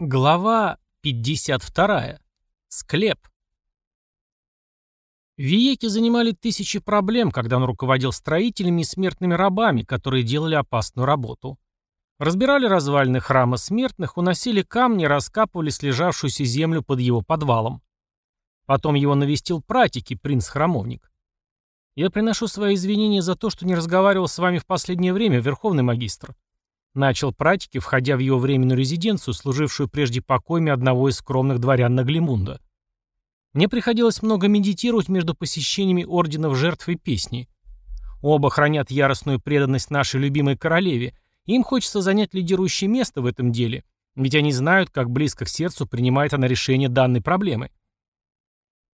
Глава 52. Склеп. Виеки занимали тысячи проблем, когда он руководил строителями и смертными рабами, которые делали опасную работу. Разбирали развалины храма смертных, уносили камни, раскапывали слежавшуюся землю под его подвалом. Потом его навестил пратики, принц-храмовник. «Я приношу свои извинения за то, что не разговаривал с вами в последнее время, верховный магистр», Начал практики, входя в его временную резиденцию, служившую прежде покоями одного из скромных дворян Наглимунда. Мне приходилось много медитировать между посещениями орденов жертв и песни. Оба хранят яростную преданность нашей любимой королеве, и им хочется занять лидирующее место в этом деле, ведь они знают, как близко к сердцу принимает она решение данной проблемы.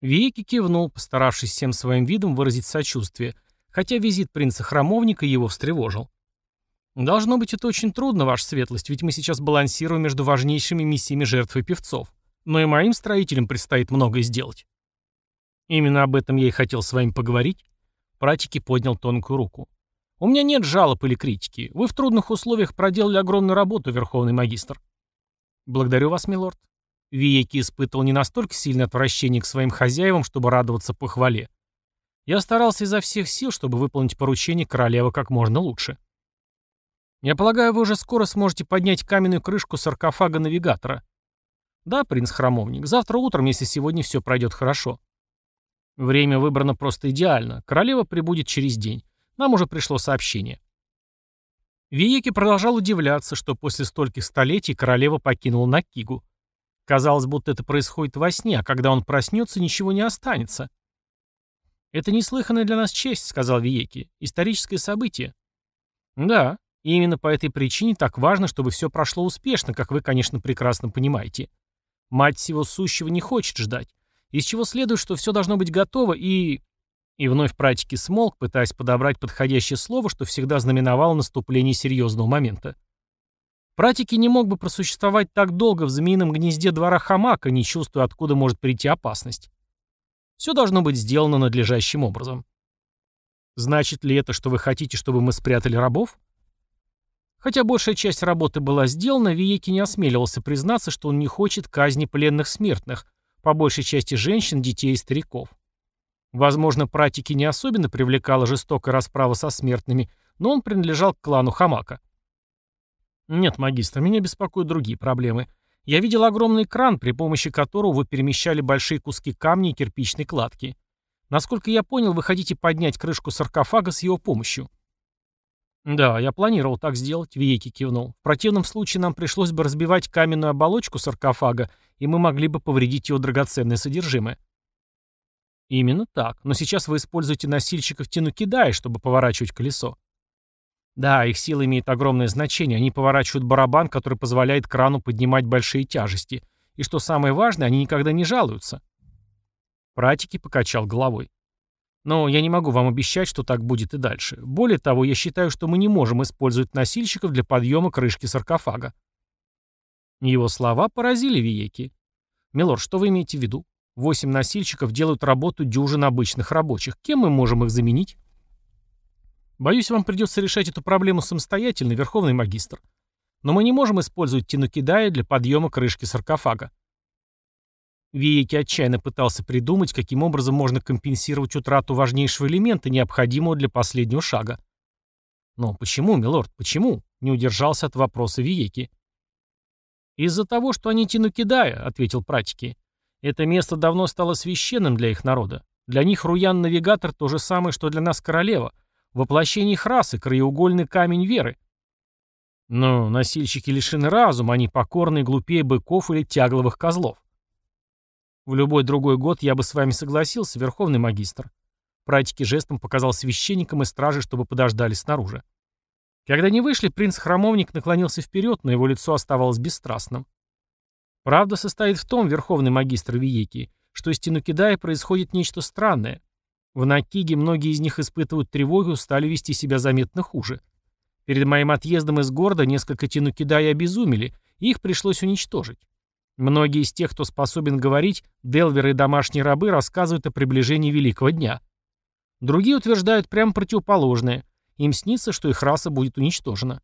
Вики кивнул, постаравшись всем своим видом выразить сочувствие, хотя визит принца-храмовника его встревожил. Должно быть, это очень трудно, ваша светлость, ведь мы сейчас балансируем между важнейшими миссиями жертв и певцов. Но и моим строителям предстоит многое сделать. Именно об этом я и хотел с вами поговорить. Пратики поднял тонкую руку. У меня нет жалоб или критики. Вы в трудных условиях проделали огромную работу, верховный магистр. Благодарю вас, милорд. Виеки испытывал не настолько сильное отвращение к своим хозяевам, чтобы радоваться похвале. Я старался изо всех сил, чтобы выполнить поручение королевы как можно лучше. Я полагаю, вы уже скоро сможете поднять каменную крышку саркофага навигатора. Да, принц-храмовник, завтра утром, если сегодня все пройдет хорошо. Время выбрано просто идеально. Королева прибудет через день. Нам уже пришло сообщение. Виеки продолжал удивляться, что после стольких столетий королева покинула Накигу. Казалось, будто это происходит во сне, а когда он проснется, ничего не останется. «Это неслыханная для нас честь», — сказал Виеки. «Историческое событие». «Да, и именно по этой причине так важно, чтобы все прошло успешно, как вы, конечно, прекрасно понимаете. Мать всего сущего не хочет ждать. Из чего следует, что все должно быть готово и... И вновь практики смолк, пытаясь подобрать подходящее слово, что всегда знаменовало наступление серьезного момента. Пратики не мог бы просуществовать так долго в змеином гнезде двора Хамака, не чувствуя, откуда может прийти опасность. Все должно быть сделано надлежащим образом. Значит ли это, что вы хотите, чтобы мы спрятали рабов? Хотя большая часть работы была сделана, Виеки не осмеливался признаться, что он не хочет казни пленных смертных, по большей части женщин, детей и стариков. Возможно, практики не особенно привлекала жестокая расправа со смертными, но он принадлежал к клану Хамака. «Нет, магистр, меня беспокоят другие проблемы. Я видел огромный кран, при помощи которого вы перемещали большие куски камня и кирпичной кладки. Насколько я понял, вы хотите поднять крышку саркофага с его помощью». «Да, я планировал так сделать», — Виеки кивнул. «В противном случае нам пришлось бы разбивать каменную оболочку саркофага, и мы могли бы повредить его драгоценное содержимое». «Именно так. Но сейчас вы используете носильщиков Тинукидая, чтобы поворачивать колесо». «Да, их сила имеет огромное значение. Они поворачивают барабан, который позволяет крану поднимать большие тяжести. И что самое важное, они никогда не жалуются». Пратики покачал головой. Но я не могу вам обещать, что так будет и дальше. Более того, я считаю, что мы не можем использовать носильщиков для подъема крышки саркофага. Его слова поразили Виеки. «Милор, что вы имеете в виду? Восемь носильщиков делают работу дюжин обычных рабочих. Кем мы можем их заменить?» «Боюсь, вам придется решать эту проблему самостоятельно, Верховный Магистр. Но мы не можем использовать Тинукидая для подъема крышки саркофага. Виеки отчаянно пытался придумать, каким образом можно компенсировать утрату важнейшего элемента, необходимого для последнего шага. «Но почему, милорд, почему?» — не удержался от вопроса Виеки. «Из-за того, что они Тинукидая», — ответил пратики. «Это место давно стало священным для их народа. Для них Руян-навигатор то же самое, что для нас королева. Воплощение их расы, краеугольный камень веры. Но носильщики лишены разума, они покорны глупее быков или тягловых козлов. В любой другой год я бы с вами согласился, верховный магистр. Пратики жестом показал священникам и страже, чтобы подождали снаружи. Когда они вышли, принц-храмовник наклонился вперед, но его лицо оставалось бесстрастным. Правда состоит в том, верховный магистр Виеки, что из Тинукидая происходит нечто странное. В Накиге многие из них испытывают тревогу и стали вести себя заметно хуже. Перед моим отъездом из города несколько Тинукидая обезумели, и их пришлось уничтожить. Многие из тех, кто способен говорить, делверы и домашние рабы рассказывают о приближении Великого Дня. Другие утверждают прямо противоположное. Им снится, что их раса будет уничтожена.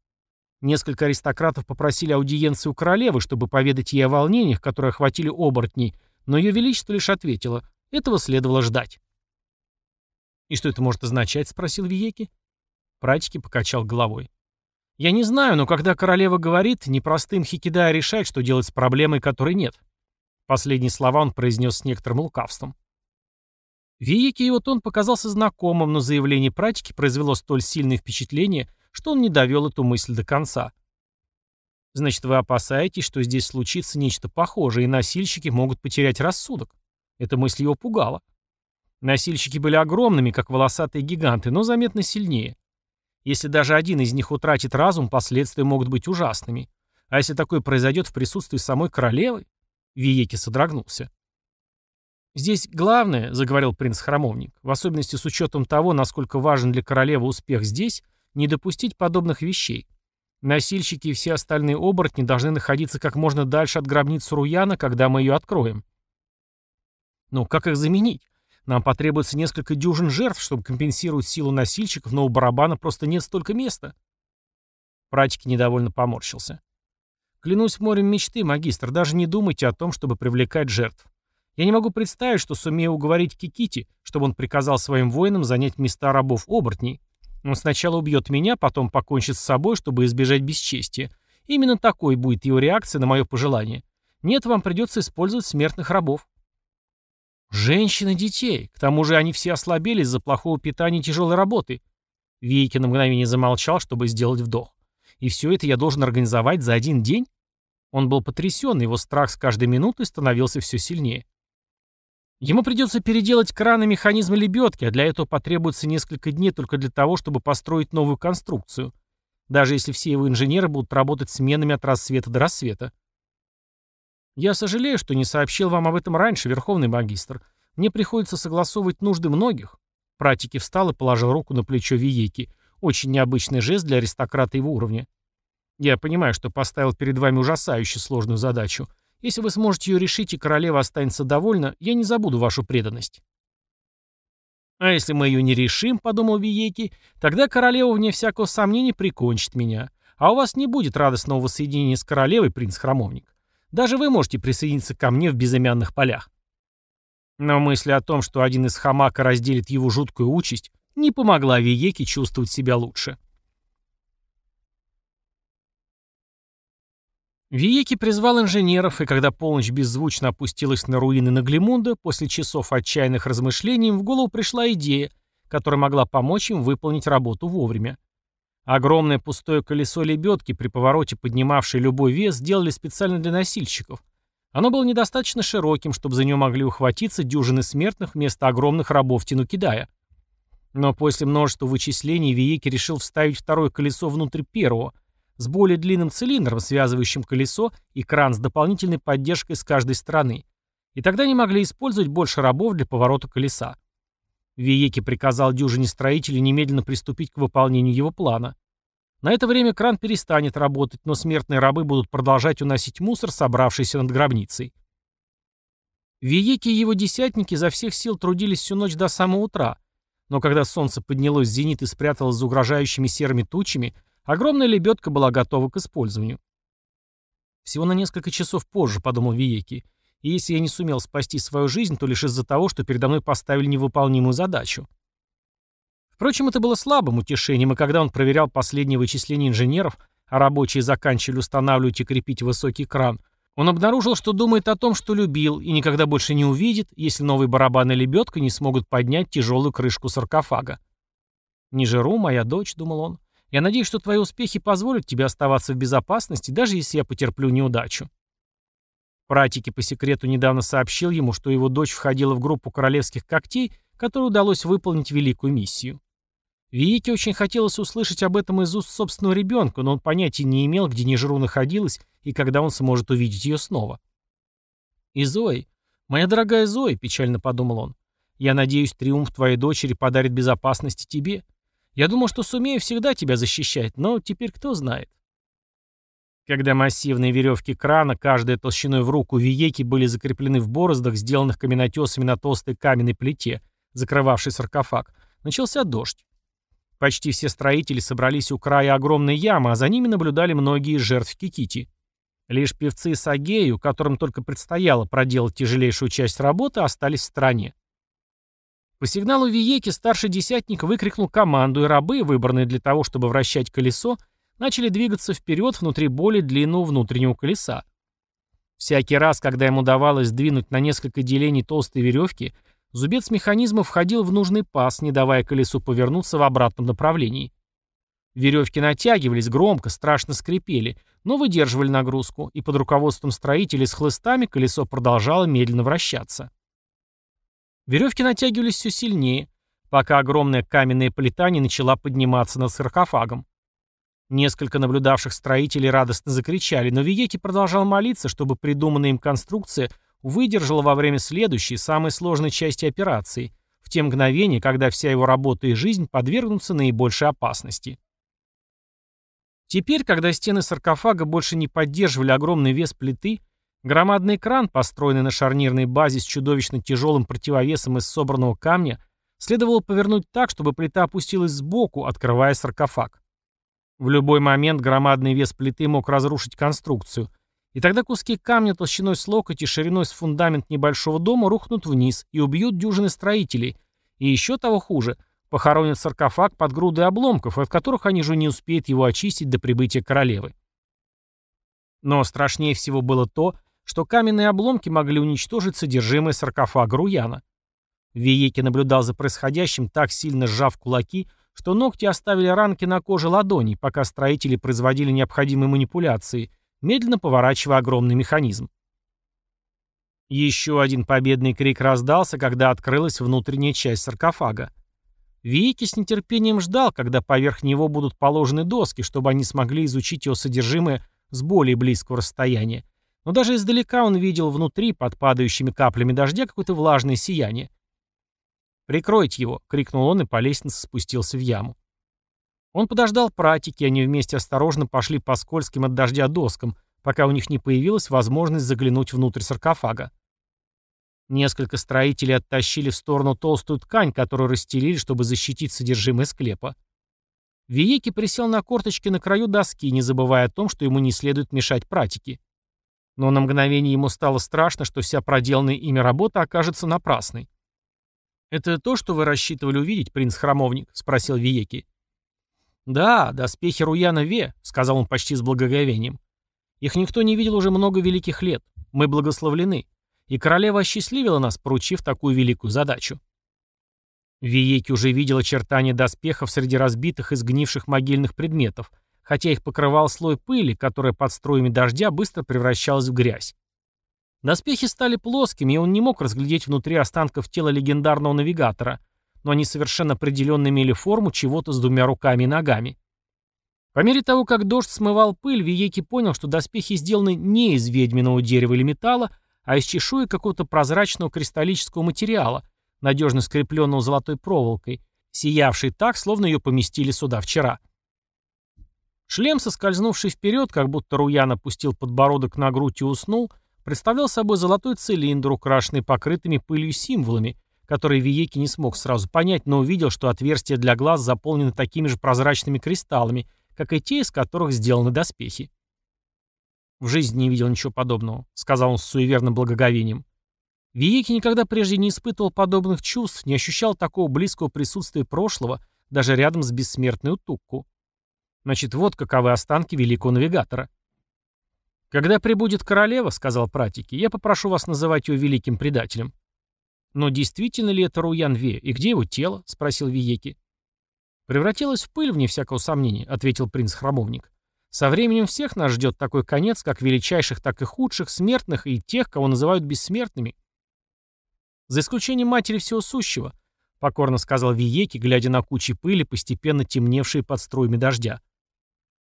Несколько аристократов попросили аудиенции у королевы, чтобы поведать ей о волнениях, которые охватили оборотней, но ее величество лишь ответило, этого следовало ждать. «И что это может означать?» — спросил Виеки. Пратики покачал головой. «Я не знаю, но когда королева говорит, непростым Хикидая решать, что делать с проблемой, которой нет». Последние слова он произнес с некоторым лукавством. Виеки его тон показался знакомым, но заявление пратики произвело столь сильное впечатление, что он не довел эту мысль до конца. Значит, вы опасаетесь, что здесь случится нечто похожее, и носильщики могут потерять рассудок. Эта мысль его пугала. Носильщики были огромными, как волосатые гиганты, но заметно сильнее. Если даже один из них утратит разум, последствия могут быть ужасными. А если такое произойдет в присутствии самой королевы? Виеки содрогнулся. «Здесь главное», — заговорил принц-храмовник, в особенности с учетом того, насколько важен для королевы успех здесь, не допустить подобных вещей. Носильщики и все остальные оборотни должны находиться как можно дальше от гробницы Руяна, когда мы ее откроем. Ну, как их заменить? Нам потребуется несколько дюжин жертв, чтобы компенсировать силу носильщиков, но у барабана просто нет столько места. Пратик недовольно поморщился. Клянусь морем мечты, магистр, даже не думайте о том, чтобы привлекать жертв. Я не могу представить, что сумею уговорить Кикити, чтобы он приказал своим воинам занять места рабов-оборотней. Он сначала убьет меня, потом покончит с собой, чтобы избежать бесчестия. Именно такой будет его реакция на мое пожелание. Нет, вам придется использовать смертных рабов. Женщины, детей. К тому же они все ослабели из-за плохого питания и тяжелой работы. Вейки на мгновение замолчал, чтобы сделать вдох. И все это я должен организовать за один день? Он был потрясен, его страх с каждой минутой становился все сильнее. Ему придется переделать краны механизма лебедки, а для этого потребуется несколько дней только для того, чтобы построить новую конструкцию, даже если все его инженеры будут работать сменами от рассвета до рассвета. Я сожалею, что не сообщил вам об этом раньше, Верховный Магистр. Мне приходится согласовывать нужды многих. Пратики встал и положил руку на плечо Виеки. Очень необычный жест для аристократа его уровня. Я понимаю, что поставил перед вами ужасающе сложную задачу, если вы сможете ее решить и королева останется довольна, я не забуду вашу преданность. А если мы ее не решим, подумал Виеки, тогда королева, вне всякого сомнения, прикончит меня. А у вас не будет радостного воссоединения с королевой, принц-храмовник. Даже вы можете присоединиться ко мне в безымянных полях. Но мысль о том, что один из хамака разделит его жуткую участь, не помогла Виеке чувствовать себя лучше. Виеки призвал инженеров, и когда полночь беззвучно опустилась на руины Наглимунда, после часов отчаянных размышлений им в голову пришла идея, которая могла помочь им выполнить работу вовремя. Огромное пустое колесо лебедки, при повороте поднимавшее любой вес, сделали специально для носильщиков. Оно было недостаточно широким, чтобы за него могли ухватиться дюжины смертных вместо огромных рабов Тинукидая. Но после множества вычислений Виеки решил вставить второе колесо внутрь первого – с более длинным цилиндром, связывающим колесо, и кран с дополнительной поддержкой с каждой стороны. И тогда они могли использовать больше рабов для поворота колеса. Виеки приказал дюжине строителей немедленно приступить к выполнению его плана. На это время кран перестанет работать, но смертные рабы будут продолжать уносить мусор, собравшийся над гробницей. Виеки и его десятники за всех сил трудились всю ночь до самого утра, но когда солнце поднялось в зенит и спряталось за угрожающими серыми тучами, Огромная лебедка была готова к использованию. Всего на несколько часов позже, подумал Виеки, и если я не сумел спасти свою жизнь, то лишь из-за того, что передо мной поставили невыполнимую задачу. Впрочем, это было слабым утешением, и когда он проверял последние вычисления инженеров, а рабочие заканчивали устанавливать и крепить высокий кран, он обнаружил, что думает о том, что любил, и никогда больше не увидит, если новый барабан и лебедка не смогут поднять тяжелую крышку саркофага. «Не жиру, моя дочь», — думал он, я надеюсь, что твои успехи позволят тебе оставаться в безопасности, даже если я потерплю неудачу. Пратики по секрету недавно сообщил ему, что его дочь входила в группу королевских когтей, которой удалось выполнить великую миссию. Виеке очень хотелось услышать об этом из уст собственного ребенка, но он понятия не имел, где Нежру находилась и когда он сможет увидеть ее снова. «И Зои, моя дорогая Зои», — печально подумал он, — «я надеюсь, триумф твоей дочери подарит безопасности тебе. Я думал, что сумею всегда тебя защищать, но теперь кто знает. Когда массивные веревки крана, каждая толщиной в руку виеки, были закреплены в бороздах, сделанных каменотесами на толстой каменной плите, закрывавшей саркофаг, начался дождь. Почти все строители собрались у края огромной ямы, а за ними наблюдали многие жертв Кикити. Лишь певцы Сагею, которым только предстояло проделать тяжелейшую часть работы, остались в стороне. По сигналу Виеки старший десятник выкрикнул команду, и рабы, выбранные для того, чтобы вращать колесо, начали двигаться вперед внутри более длинного внутреннего колеса. Всякий раз, когда ему удавалось сдвинуть на несколько делений толстой веревки, Зубец механизма входил в нужный паз, не давая колесу повернуться в обратном направлении. Веревки натягивались громко, страшно скрипели, но выдерживали нагрузку, и под руководством строителей с хлыстами колесо продолжало медленно вращаться. Веревки натягивались все сильнее, пока огромная каменная плита не начала подниматься над саркофагом. Несколько наблюдавших строителей радостно закричали, но Виеки продолжал молиться, чтобы придуманная им конструкция выдержала во время следующей, самой сложной части операции, в те мгновения, когда вся его работа и жизнь подвергнутся наибольшей опасности. Теперь, когда стены саркофага больше не поддерживали огромный вес плиты, громадный кран, построенный на шарнирной базе с чудовищно тяжелым противовесом из собранного камня, следовало повернуть так, чтобы плита опустилась сбоку, открывая саркофаг. В любой момент громадный вес плиты мог разрушить конструкцию, и тогда куски камня толщиной с локоть и шириной с фундамент небольшого дома рухнут вниз и убьют дюжины строителей. И еще того хуже, похоронят саркофаг под грудой обломков, от которых они же не успеют его очистить до прибытия королевы. Но страшнее всего было то, что каменные обломки могли уничтожить содержимое саркофага Руяна. Виеки наблюдал за происходящим, так сильно сжав кулаки, что ногти оставили ранки на коже ладоней, пока строители производили необходимые манипуляции, медленно поворачивая огромный механизм. Еще один победный крик раздался, когда открылась внутренняя часть саркофага. Вики с нетерпением ждал, когда поверх него будут положены доски, чтобы они смогли изучить его содержимое с более близкого расстояния. Но даже издалека он видел внутри, под падающими каплями дождя, какое-то влажное сияние. «Прикройте его!» — крикнул он и по лестнице спустился в яму. Он подождал пратики, они вместе осторожно пошли по скользким от дождя доскам, пока у них не появилась возможность заглянуть внутрь саркофага. Несколько строителей оттащили в сторону толстую ткань, которую расстелили, чтобы защитить содержимое склепа. Виеки присел на корточки на краю доски, не забывая о том, что ему не следует мешать пратике. Но на мгновение ему стало страшно, что вся проделанная ими работа окажется напрасной. «Это то, что вы рассчитывали увидеть, принц-храмовник?» — спросил Виеки. «Да, доспехи Руяна Ве», — сказал он почти с благоговением. «Их никто не видел уже много великих лет. Мы благословлены. И королева осчастливила нас, поручив такую великую задачу». Виеки уже видел очертания доспехов среди разбитых и сгнивших могильных предметов, хотя их покрывал слой пыли, которая под струями дождя быстро превращалась в грязь. Доспехи стали плоскими, и он не мог разглядеть внутри останков тела легендарного навигатора, но они совершенно определенно имели форму чего-то с двумя руками и ногами. По мере того, как дождь смывал пыль, Виеки понял, что доспехи сделаны не из ведьминого дерева или металла, а из чешуи какого-то прозрачного кристаллического материала, надежно скрепленного золотой проволокой, сиявшей так, словно ее поместили сюда вчера. Шлем, соскользнувший вперед, как будто Руян опустил подбородок на грудь и уснул, представлял собой золотой цилиндр, украшенный покрытыми пылью символами, которые Виеки не смог сразу понять, но увидел, что отверстия для глаз заполнены такими же прозрачными кристаллами, как и те, из которых сделаны доспехи. «В жизни не видел ничего подобного», — сказал он с суеверным благоговением. Виеки никогда прежде не испытывал подобных чувств, не ощущал такого близкого присутствия прошлого, даже рядом с бессмертной Утукку. Значит, вот каковы останки великого навигатора. «Когда прибудет королева, — сказал пратики, — я попрошу вас называть ее великим предателем». «Но действительно ли это Руян Ве, и где его тело?» — спросил Виеки. «Превратилось в пыль, вне всякого сомнения», — ответил принц-храмовник. «Со временем всех нас ждет такой конец, как величайших, так и худших, смертных и тех, кого называют бессмертными». «За исключением матери всего сущего», — покорно сказал Виеки, глядя на кучи пыли, постепенно темневшие под струями дождя.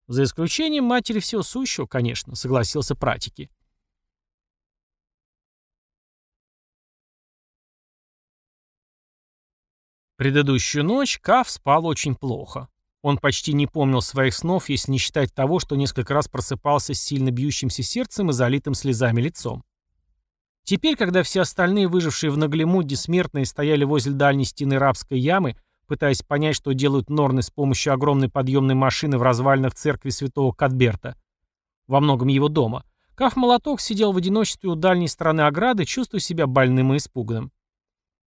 За исключением матери всего сущего, конечно, согласился пратики. Предыдущую ночь Каф спал очень плохо. Он почти не помнил своих снов, если не считать того, что несколько раз просыпался с сильно бьющимся сердцем и залитым слезами лицом. Теперь, когда все остальные, выжившие в Наглемуде смертные, стояли возле дальней стены рабской ямы, пытаясь понять, что делают Норны с помощью огромной подъемной машины в развалинах церкви святого Кадберта. Во многом его дома. Каф Молоток сидел в одиночестве у дальней стороны ограды, чувствуя себя больным и испуганным.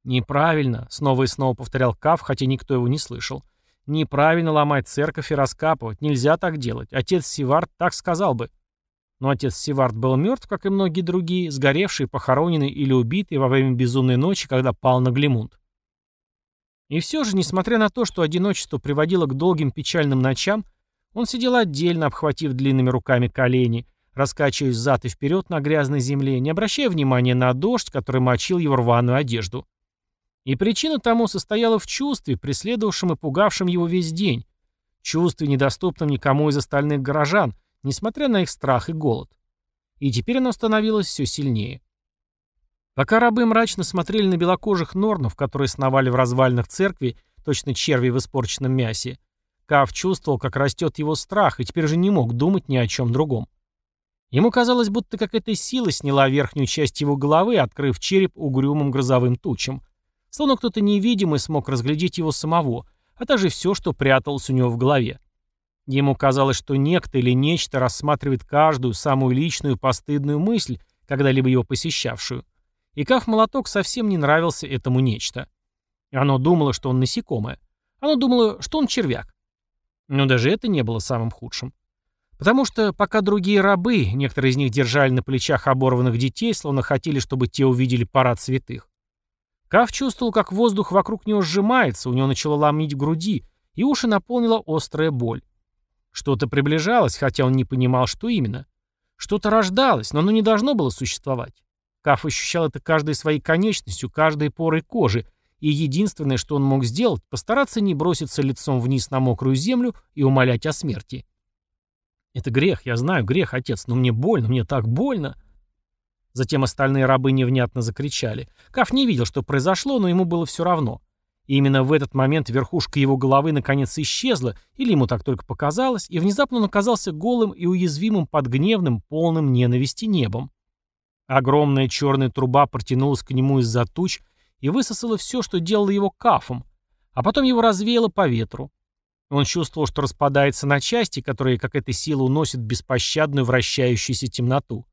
«Неправильно», — снова и снова повторял Каф, хотя никто его не слышал. «Неправильно ломать церковь и раскапывать. Нельзя так делать. Отец Сивард так сказал бы». Но отец Сивард был мертв, как и многие другие, сгоревшие, похороненные или убитые во время безумной ночи, когда пал на Глемунд. И все же, несмотря на то, что одиночество приводило к долгим печальным ночам, он сидел отдельно, обхватив длинными руками колени, раскачиваясь взад и вперед на грязной земле, не обращая внимания на дождь, который мочил его рваную одежду. И причина тому состояла в чувстве, преследовавшем и пугавшем его весь день, чувстве, недоступном никому из остальных горожан, несмотря на их страх и голод. И теперь оно становилось все сильнее. Пока рабы мрачно смотрели на белокожих норнов, которые сновали в развалинах церкви, точно черви в испорченном мясе, Кав чувствовал, как растет его страх, и теперь же не мог думать ни о чем другом. Ему казалось, будто какая-то сила сняла верхнюю часть его головы, открыв череп угрюмым грозовым тучам. Словно кто-то невидимый смог разглядеть его самого, а также все, что пряталось у него в голове. Ему казалось, что некто или нечто рассматривает каждую, самую личную, постыдную мысль, когда-либо его посещавшую. И Каф Молоток совсем не нравился этому нечто. Оно думало, что он насекомое. Оно думало, что он червяк. Но даже это не было самым худшим. Потому что пока другие рабы, некоторые из них держали на плечах оборванных детей, словно хотели, чтобы те увидели парад святых, Каф чувствовал, как воздух вокруг него сжимается, у него начало ломить груди, и уши наполнила острая боль. Что-то приближалось, хотя он не понимал, что именно. Что-то рождалось, но оно не должно было существовать. Каф ощущал это каждой своей конечностью, каждой порой кожи, и единственное, что он мог сделать, постараться не броситься лицом вниз на мокрую землю и умолять о смерти. «Это грех, я знаю, грех, отец, но мне больно, мне так больно!» Затем остальные рабы невнятно закричали. Каф не видел, что произошло, но ему было все равно. И именно в этот момент верхушка его головы наконец исчезла, или ему так только показалось, и внезапно он оказался голым и уязвимым под гневным, полным ненависти небом. Огромная черная труба протянулась к нему из-за туч и высосала все, что делало его кафом, а потом его развеяло по ветру. Он чувствовал, что распадается на части, которые, как эта сила, уносят беспощадную вращающуюся темноту.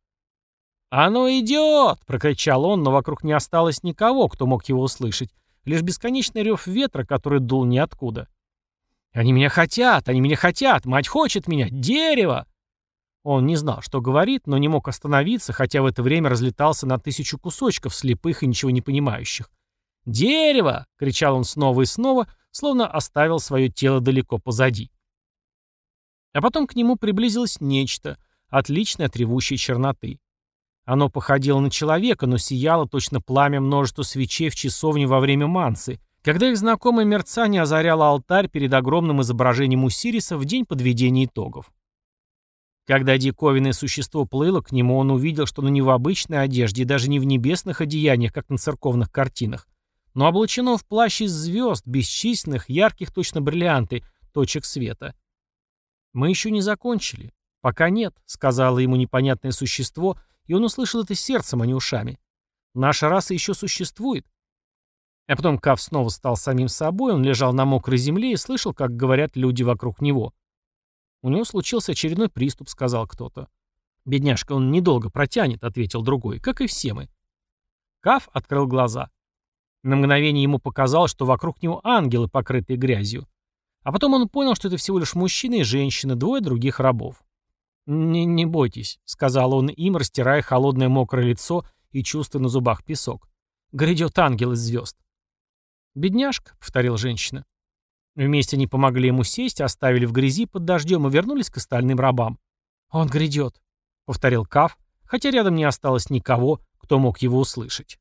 «Оно идет!» — прокричал он, но вокруг не осталось никого, кто мог его услышать. Лишь бесконечный рев ветра, который дул ниоткуда. «Они меня хотят! Они меня хотят! Мать хочет меня! Дерево!» Он не знал, что говорит, но не мог остановиться, хотя в это время разлетался на тысячу кусочков слепых и ничего не понимающих. «Дерево!» — кричал он снова и снова, словно оставил свое тело далеко позади. А потом к нему приблизилось нечто, отличное от ревущей черноты. Оно походило на человека, но сияло точно пламя множества свечей в часовне во время мансы, когда их знакомое мерцание озаряло алтарь перед огромным изображением Усириса в день подведения итогов. Когда диковинное существо плыло к нему, он увидел, что оно не в обычной одежде даже не в небесных одеяниях, как на церковных картинах, но облачено в плащ из звезд, бесчисленных, ярких точно бриллианты, точек света. «Мы еще не закончили. Пока нет», — сказала ему непонятное существо, и он услышал это сердцем, а не ушами. «Наша раса еще существует». А потом Кав снова стал самим собой, он лежал на мокрой земле и слышал, как говорят люди вокруг него. «У него случился очередной приступ», — сказал кто-то. «Бедняжка, он недолго протянет», — ответил другой, — «как и все мы». Каф открыл глаза. На мгновение ему показалось, что вокруг него ангелы, покрытые грязью. А потом он понял, что это всего лишь мужчина и женщина, двое других рабов. «Не, не бойтесь», — сказал он им, растирая холодное мокрое лицо и чувствуя на зубах песок. «Грядет ангел из звезд». «Бедняжка», — повторила женщина. Вместе они помогли ему сесть, оставили в грязи под дождем и вернулись к остальным рабам. «Он грядет», — повторил Каф, хотя рядом не осталось никого, кто мог его услышать.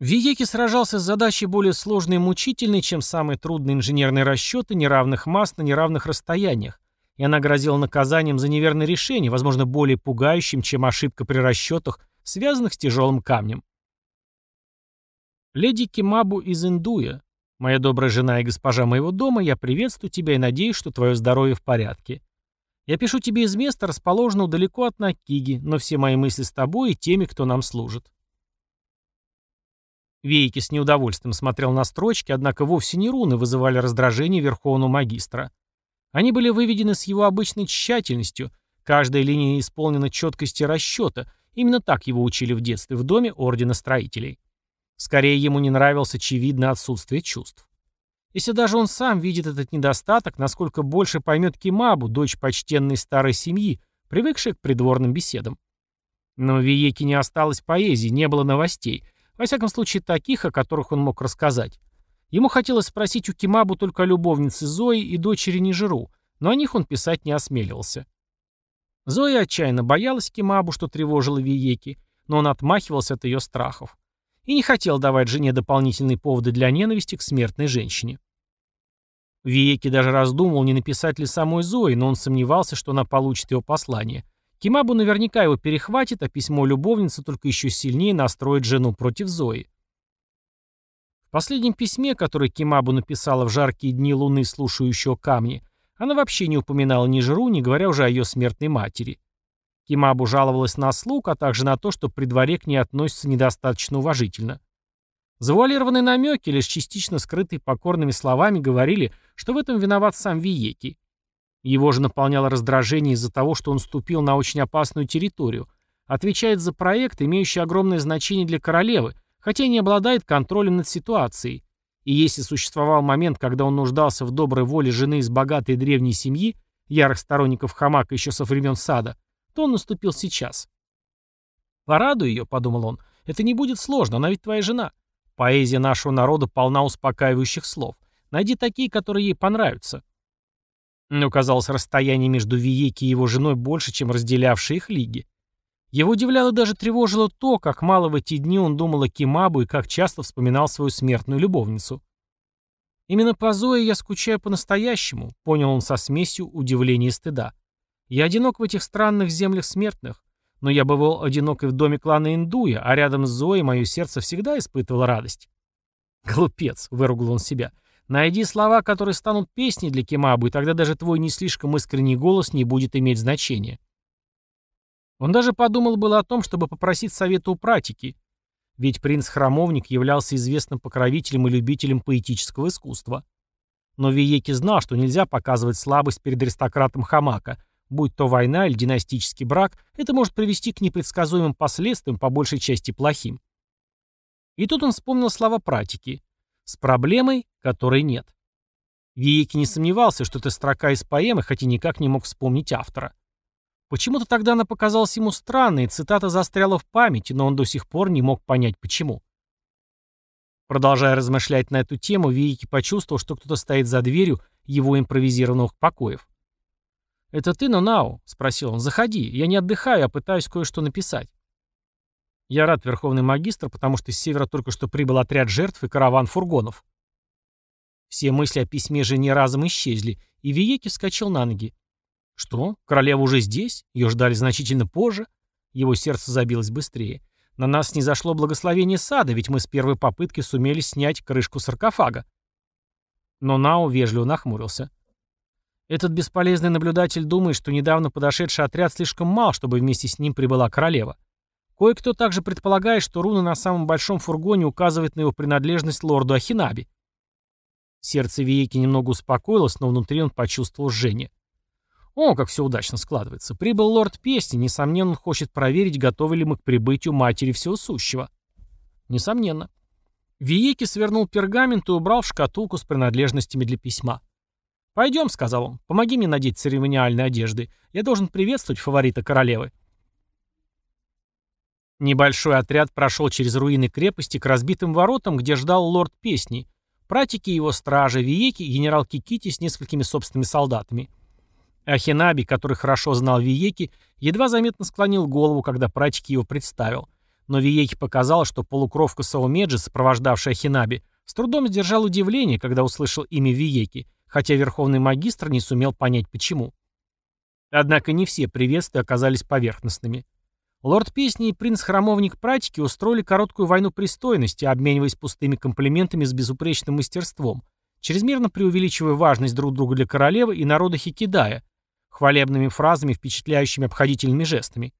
Виеки сражался с задачей более сложной и мучительной, чем самые трудные инженерные расчеты неравных масс на неравных расстояниях, и она грозила наказанием за неверное решение, возможно, более пугающим, чем ошибка при расчетах, связанных с тяжелым камнем. Леди Кимабу из Индуя, моя добрая жена и госпожа моего дома, я приветствую тебя и надеюсь, что твое здоровье в порядке. Я пишу тебе из места, расположенного далеко от Накиги, но все мои мысли с тобой и теми, кто нам служит. Вейки с неудовольствием смотрел на строчки, однако вовсе не руны вызывали раздражение Верховного Магистра. Они были выведены с его обычной тщательностью, каждая линия исполнена четкости расчета, именно так его учили в детстве в доме Ордена Строителей. Скорее, ему не нравилось очевидное отсутствие чувств. Если даже он сам видит этот недостаток, насколько больше поймет Кимабу, дочь почтенной старой семьи, привыкшая к придворным беседам. Но в Виеке не осталось поэзии, не было новостей, во всяком случае таких, о которых он мог рассказать. Ему хотелось спросить у Кимабу только о любовнице Зои и дочери Нижеру, но о них он писать не осмеливался. Зоя отчаянно боялась Кимабу, что тревожило Виеки, но он отмахивался от ее страхов. И не хотел давать жене дополнительные поводы для ненависти к смертной женщине. Виеки даже раздумывал, не написать ли самой Зои, но он сомневался, что она получит его послание. Кимабу наверняка его перехватит, а письмо любовницы только еще сильнее настроит жену против Зои. В последнем письме, которое Кимабу написала в жаркие дни луны, слушающего камни, она вообще не упоминала ни Жиру, не говоря уже о ее смертной матери. Кимабу жаловалась на слуг, а также на то, что при дворе к ней относятся недостаточно уважительно. Завуалированные намеки, лишь частично скрытые покорными словами, говорили, что в этом виноват сам Виеки. Его же наполняло раздражение из-за того, что он ступил на очень опасную территорию, отвечает за проект, имеющий огромное значение для королевы, хотя и не обладает контролем над ситуацией. И если существовал момент, когда он нуждался в доброй воле жены из богатой древней семьи, ярых сторонников Хамака еще со времен сада, то он наступил сейчас. «Порадуй ее», — подумал он, — «это не будет сложно, она ведь твоя жена. Поэзия нашего народа полна успокаивающих слов. Найди такие, которые ей понравятся». Но, казалось, расстояние между Виеки и его женой больше, чем разделявшие их лиги. Его удивляло даже тревожило то, как мало в эти дни он думал о Кимабу и как часто вспоминал свою смертную любовницу. «Именно по Зое я скучаю по-настоящему», — понял он со смесью удивления и стыда. «Я одинок в этих странных землях смертных, но я бывал одинок и в доме клана Индуя, а рядом с Зоей мое сердце всегда испытывало радость». «Глупец», — выругал он себя, — Найди слова, которые станут песней для Кемабу, и тогда даже твой не слишком искренний голос не будет иметь значения. Он даже подумал было о том, чтобы попросить совета у пратики. Ведь принц-храмовник являлся известным покровителем и любителем поэтического искусства. Но Виеки знал, что нельзя показывать слабость перед аристократом Хамака. Будь то война или династический брак, это может привести к непредсказуемым последствиям, по большей части плохим. И тут он вспомнил слова пратики. С проблемой, которой нет. Виеки не сомневался, что это строка из поэмы, хотя никак не мог вспомнить автора. Почему-то тогда она показалась ему странной, цитата застряла в памяти, но он до сих пор не мог понять, почему. Продолжая размышлять на эту тему, Виеки почувствовал, что кто-то стоит за дверью его импровизированных покоев. «Это ты, Нонао?» — спросил он. «Заходи. Я не отдыхаю, а пытаюсь кое-что написать». «Я рад, Верховный Магистр, потому что с севера только что прибыл отряд жертв и караван фургонов». Все мысли о письме жене разом исчезли, и Виеки вскочил на ноги. Что? Королева уже здесь? Ее ждали значительно позже? Его сердце забилось быстрее. На нас не зашло благословение сада, ведь мы с первой попытки сумели снять крышку саркофага. Но Нао вежливо нахмурился. Этот бесполезный наблюдатель думает, что недавно подошедший отряд слишком мал, чтобы вместе с ним прибыла королева. Кое-кто также предполагает, что руна на самом большом фургоне указывает на его принадлежность лорду Ахинаби. Сердце Виеки немного успокоилось, но внутри он почувствовал жжение. О, как все удачно складывается. Прибыл лорд Песни, несомненно, он хочет проверить, готовы ли мы к прибытию матери всего сущего. Несомненно. Виеки свернул пергамент и убрал в шкатулку с принадлежностями для письма. «Пойдем», — сказал он, — «помоги мне надеть церемониальные одежды. Я должен приветствовать фаворита королевы». Небольшой отряд прошел через руины крепости к разбитым воротам, где ждал лорд Песни, пратики его стражи, Виеки и генерал Кикити с несколькими собственными солдатами. Ахинаби, который хорошо знал Виеки, едва заметно склонил голову, когда пратики его представил. Но Виеки показал, что полукровка Саумеджи, сопровождавшая Ахинаби, с трудом сдержал удивление, когда услышал имя Виеки, хотя верховный магистр не сумел понять почему. Однако не все приветствия оказались поверхностными. Лорд Песни и принц-храмовник Пратики устроили короткую войну пристойности, обмениваясь пустыми комплиментами с безупречным мастерством, чрезмерно преувеличивая важность друг друга для королевы и народа Хикидая, хвалебными фразами, впечатляющими обходительными жестами.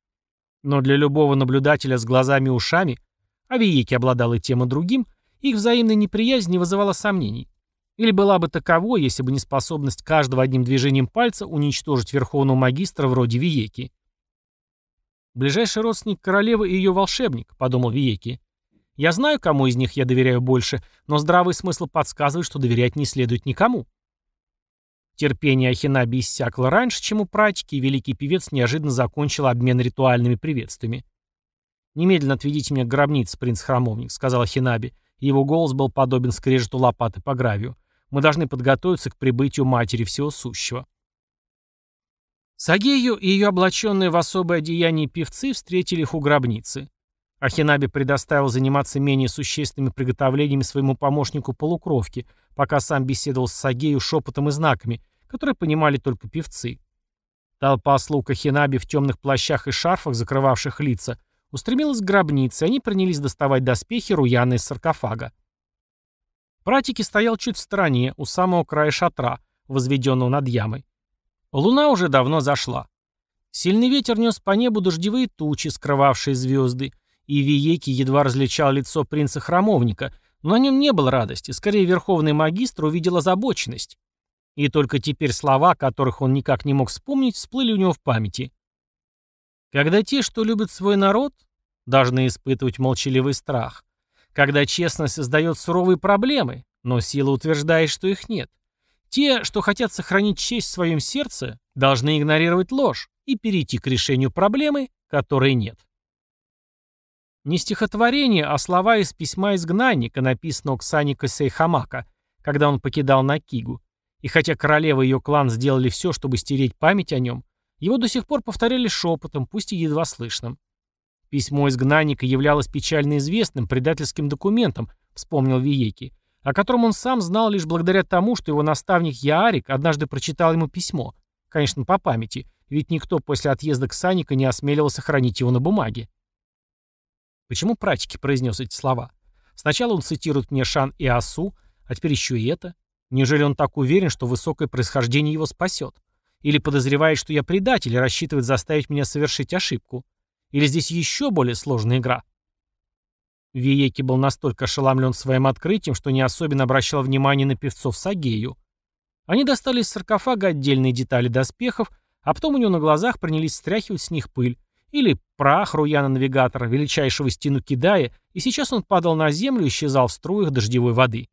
Но для любого наблюдателя с глазами и ушами А Виеки обладал тем, и другим, их взаимная неприязнь не вызывала сомнений. Или была бы таковой, если бы не способность каждого одним движением пальца уничтожить верховного магистра вроде Виеки. «Ближайший родственник королевы и ее волшебник», — подумал Виеки. «Я знаю, кому из них я доверяю больше, но здравый смысл подсказывает, что доверять не следует никому». Терпение Ахинаби иссякло раньше, чем у практики, и великий певец неожиданно закончил обмен ритуальными приветствиями. «Немедленно отведите меня к гробнице, принц-храмовник», — сказал Ахинаби. Его голос был подобен скрежету лопаты по гравию. «Мы должны подготовиться к прибытию Матери Всего Сущего». Сагею и ее облаченные в особое одеяние певцы встретили их у гробницы. Ахинаби предоставил заниматься менее существенными приготовлениями своему помощнику полукровки, пока сам беседовал с Сагею шепотом и знаками, которые понимали только певцы. Толпа слуг Ахинаби в темных плащах и шарфах, закрывавших лица, устремилась к гробнице, и они принялись доставать доспехи Руяна из саркофага. Пратики стоял чуть в стороне, у самого края шатра, возведенного над ямой. Луна уже давно зашла. Сильный ветер нес по небу дождевые тучи, скрывавшие звезды, и Виеки едва различал лицо принца-храмовника, но на нем не было радости, скорее верховный магистр увидел озабоченность. И только теперь слова, которых он никак не мог вспомнить, всплыли у него в памяти. Когда те, что любят свой народ, должны испытывать молчаливый страх. Когда честность создает суровые проблемы, но сила утверждает, что их нет. Те, что хотят сохранить честь в своем сердце, должны игнорировать ложь и перейти к решению проблемы, которой нет. Не стихотворение, а слова из письма изгнанника, написанного Ксаника Сейхамака, когда он покидал Накигу. И хотя королева и ее клан сделали все, чтобы стереть память о нем, его до сих пор повторяли шепотом, пусть и едва слышным. Письмо изгнанника являлось печально известным предательским документом, вспомнил Виеки, о котором он сам знал лишь благодаря тому, что его наставник Яарик однажды прочитал ему письмо. Конечно, по памяти, ведь никто после отъезда к Саника не осмеливался хранить его на бумаге. Почему практики произнес эти слова? Сначала он цитирует мне Шан и Асу, а теперь еще и это. Неужели он так уверен, что высокое происхождение его спасет? Или подозревает, что я предатель и рассчитывает заставить меня совершить ошибку? Или здесь еще более сложная игра? Виеки был настолько ошеломлен своим открытием, что не особенно обращал внимание на певцов Сагею. Они достали из саркофага отдельные детали доспехов, а потом у него на глазах принялись стряхивать с них пыль, или прах Руяна-навигатора, величайшего стену кидая, и сейчас он падал на землю и исчезал в струях дождевой воды.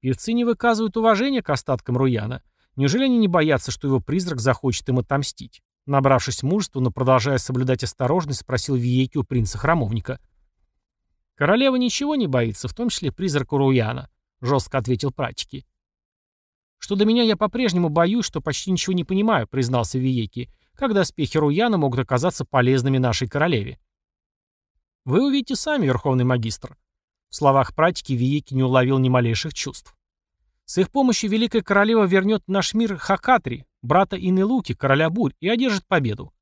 Певцы не выказывают уважения к остаткам Руяна. Неужели они не боятся, что его призрак захочет им отомстить? Набравшись мужества, но продолжая соблюдать осторожность, спросил Виеки у принца-храмовника. «Королева ничего не боится, в том числе призрака Руяна», — жестко ответил практики. «Что до меня, я по-прежнему боюсь, что почти ничего не понимаю», — признался Виеки, «как доспехи Руяна могут оказаться полезными нашей королеве». «Вы увидите сами, верховный магистр». В словах практики Виеки не уловил ни малейших чувств. С их помощью Великая Королева вернет наш мир Хакатри, брата Инелуки, короля бурь, и одержит победу.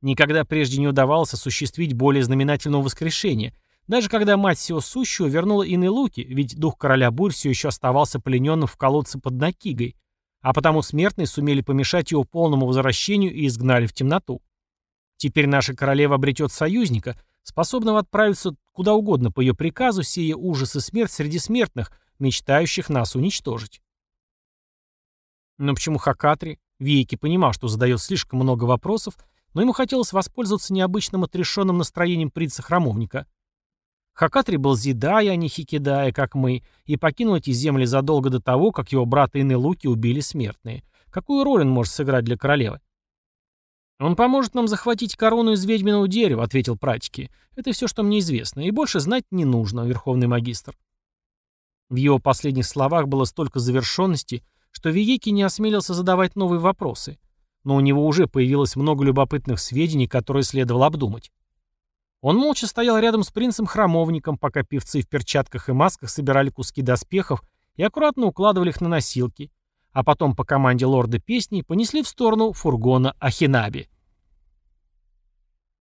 Никогда прежде не удавалось осуществить более знаменательного воскрешения, даже когда мать всего сущего вернула Инелуки, ведь дух короля бурь все еще оставался плененным в колодце под Накигой, а потому смертные сумели помешать его полному возвращению и изгнали в темноту. Теперь наша королева обретет союзника, способного отправиться куда угодно по ее приказу, сея ужас и смерть среди смертных, мечтающих нас уничтожить. Но почему Хакатри? Вейки понимал, что задает слишком много вопросов, но ему хотелось воспользоваться необычным отрешенным настроением принца-храмовника. Хакатри был Зидая, а не Хикидая, как мы, и покинул эти земли задолго до того, как его брата Инелуки убили смертные. Какую роль он может сыграть для королевы? «Он поможет нам захватить корону из ведьминого дерева», — ответил пратики. «Это все, что мне известно, и больше знать не нужно, верховный магистр». В его последних словах было столько завершенности, что Виеки не осмелился задавать новые вопросы. Но у него уже появилось много любопытных сведений, которые следовало обдумать. Он молча стоял рядом с принцем-храмовником, пока певцы в перчатках и масках собирали куски доспехов и аккуратно укладывали их на носилки, а потом по команде лорда песни понесли в сторону фургона Ахинаби.